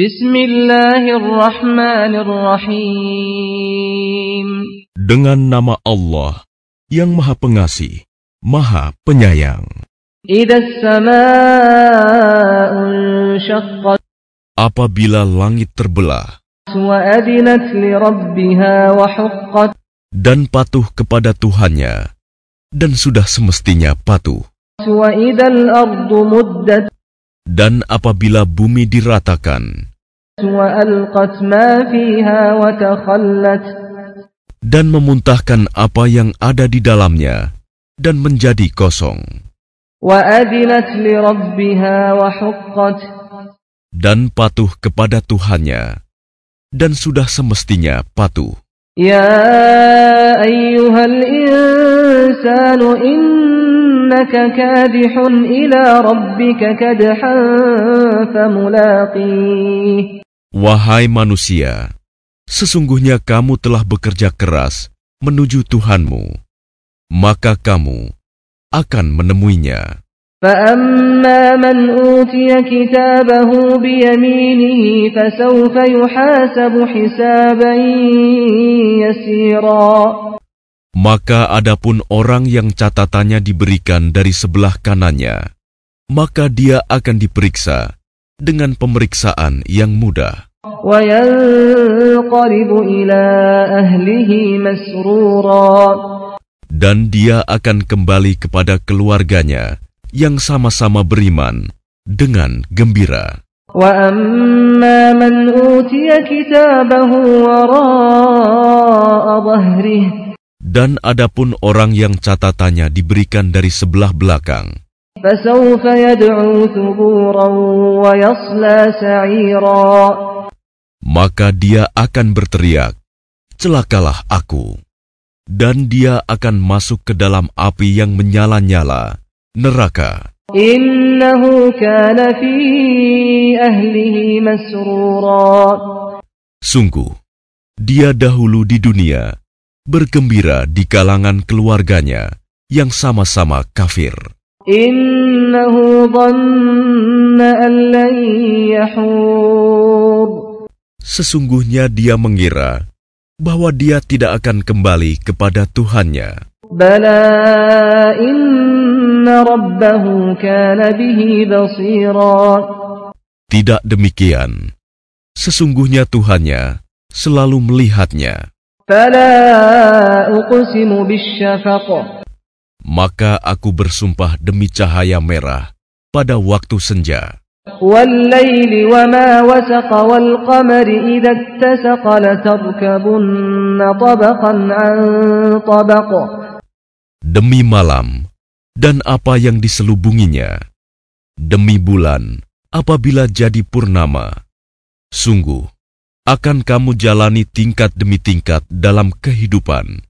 Bismillahirrahmanirrahim. Dengan nama Allah yang Maha Pengasih, Maha Penyayang. Apabila langit terbelah dan patuh kepada Tuhannya, dan sudah semestinya patuh. Dan apabila bumi diratakan, dan memuntahkan apa yang ada di dalamnya dan menjadi kosong. Dan patuh kepada Tuhannya dan sudah semestinya patuh. Ya ayyuhal insanu innaka kadihun ila rabbika kadhan famulaqih Wahai manusia, sesungguhnya kamu telah bekerja keras menuju Tuhanmu, maka kamu akan menemuinya. Maka adapun orang yang catatannya diberikan dari sebelah kanannya, maka dia akan diperiksa dengan pemeriksaan yang mudah. Dan dia akan kembali kepada keluarganya yang sama-sama beriman dengan gembira. Dan adapun orang yang catatannya diberikan dari sebelah belakang, فسوف يدعو ثبورا ويصلى سعيرا maka dia akan berteriak, "Celakalah aku!" Dan dia akan masuk ke dalam api yang menyala-nyala, neraka. إنه كان في أهله مسرورا Sungguh, dia dahulu di dunia bergembira di kalangan keluarganya yang sama-sama kafir. إنه ظن أن لن يحور Sesungguhnya dia mengira bahwa dia tidak akan kembali kepada Tuhannya. Bala inna rabbahu kana bihi basira. Tidak demikian. Sesungguhnya Tuhannya selalu melihatnya. Fala uqsimu. Maka aku bersumpah demi cahaya merah pada waktu senja. Demi malam dan apa yang diselubunginya. Demi bulan apabila jadi purnama. Sungguh, akan kamu jalani tingkat demi tingkat dalam kehidupan.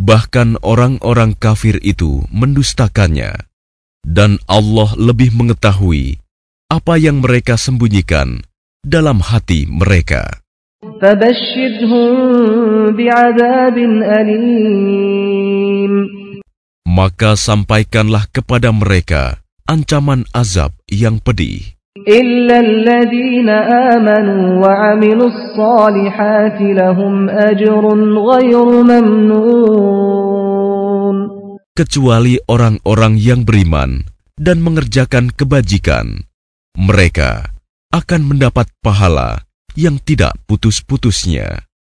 Bahkan orang-orang kafir itu mendustakannya, dan Allah lebih mengetahui apa yang mereka sembunyikan dalam hati mereka. Maka sampaikanlah kepada mereka ancaman azab yang pedih. إلا الذين آمنوا وعملوا الصالحات لهم أجر غير ممنون kecuali orang-orang yang beriman dan mengerjakan kebajikan. Mereka akan mendapat pahala yang tidak putus-putusnya.